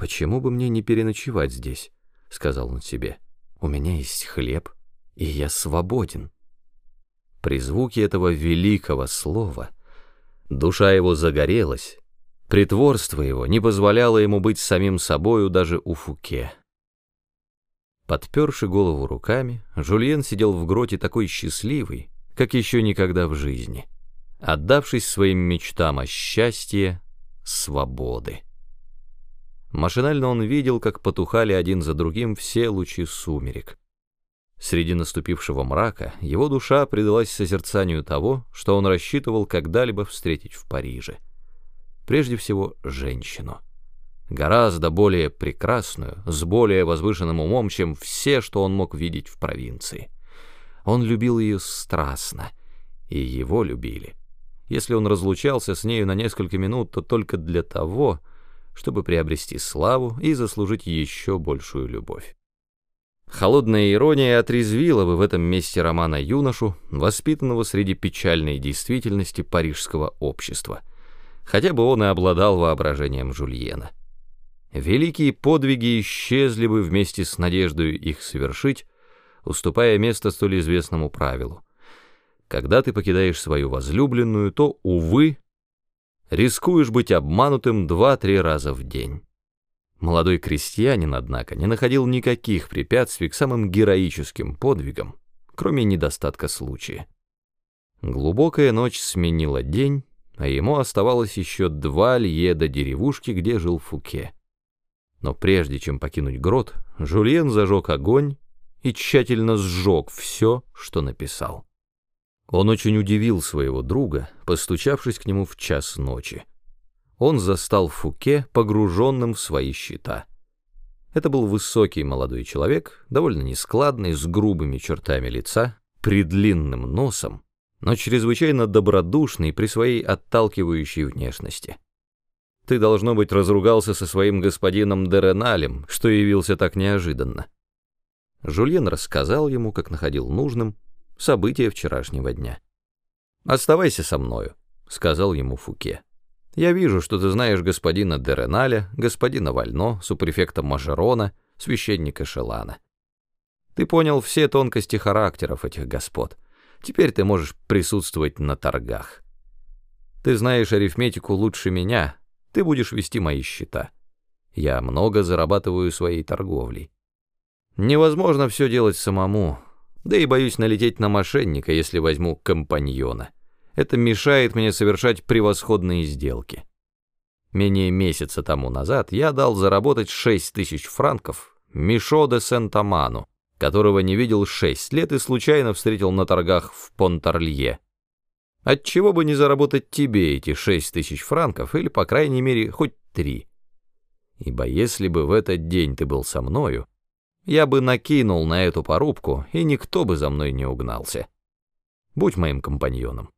«Почему бы мне не переночевать здесь?» — сказал он себе. «У меня есть хлеб, и я свободен». При звуке этого великого слова душа его загорелась, притворство его не позволяло ему быть самим собою даже у Фуке. Подперши голову руками, Жульен сидел в гроте такой счастливый, как еще никогда в жизни, отдавшись своим мечтам о счастье, свободы. Машинально он видел, как потухали один за другим все лучи сумерек. Среди наступившего мрака его душа предалась созерцанию того, что он рассчитывал когда-либо встретить в Париже. Прежде всего, женщину. Гораздо более прекрасную, с более возвышенным умом, чем все, что он мог видеть в провинции. Он любил ее страстно, и его любили. Если он разлучался с нею на несколько минут, то только для того, чтобы приобрести славу и заслужить еще большую любовь. Холодная ирония отрезвила бы в этом месте романа юношу, воспитанного среди печальной действительности парижского общества, хотя бы он и обладал воображением Жульена. Великие подвиги исчезли бы вместе с надеждой их совершить, уступая место столь известному правилу. Когда ты покидаешь свою возлюбленную, то, увы, рискуешь быть обманутым два-три раза в день. Молодой крестьянин, однако, не находил никаких препятствий к самым героическим подвигам, кроме недостатка случая. Глубокая ночь сменила день, а ему оставалось еще два лье до деревушки, где жил Фуке. Но прежде чем покинуть грот, Жульен зажег огонь и тщательно сжег все, что написал. Он очень удивил своего друга, постучавшись к нему в час ночи. Он застал Фуке погруженным в свои счета. Это был высокий молодой человек, довольно нескладный, с грубыми чертами лица, предлинным носом, но чрезвычайно добродушный при своей отталкивающей внешности. Ты, должно быть, разругался со своим господином Дереналем, что явился так неожиданно. Жульен рассказал ему, как находил нужным, события вчерашнего дня. «Оставайся со мною», — сказал ему Фуке. «Я вижу, что ты знаешь господина Дереналя, господина Вально, супрефекта Мажерона, священника Шелана. Ты понял все тонкости характеров этих господ. Теперь ты можешь присутствовать на торгах. Ты знаешь арифметику лучше меня, ты будешь вести мои счета. Я много зарабатываю своей торговлей. Невозможно все делать самому, да и боюсь налететь на мошенника, если возьму компаньона. Это мешает мне совершать превосходные сделки. Менее месяца тому назад я дал заработать 6 тысяч франков Мишо де Сент-Аману, которого не видел 6 лет и случайно встретил на торгах в Понтарлье. Отчего бы не заработать тебе эти 6 тысяч франков, или, по крайней мере, хоть три? Ибо если бы в этот день ты был со мною, я бы накинул на эту порубку, и никто бы за мной не угнался. Будь моим компаньоном.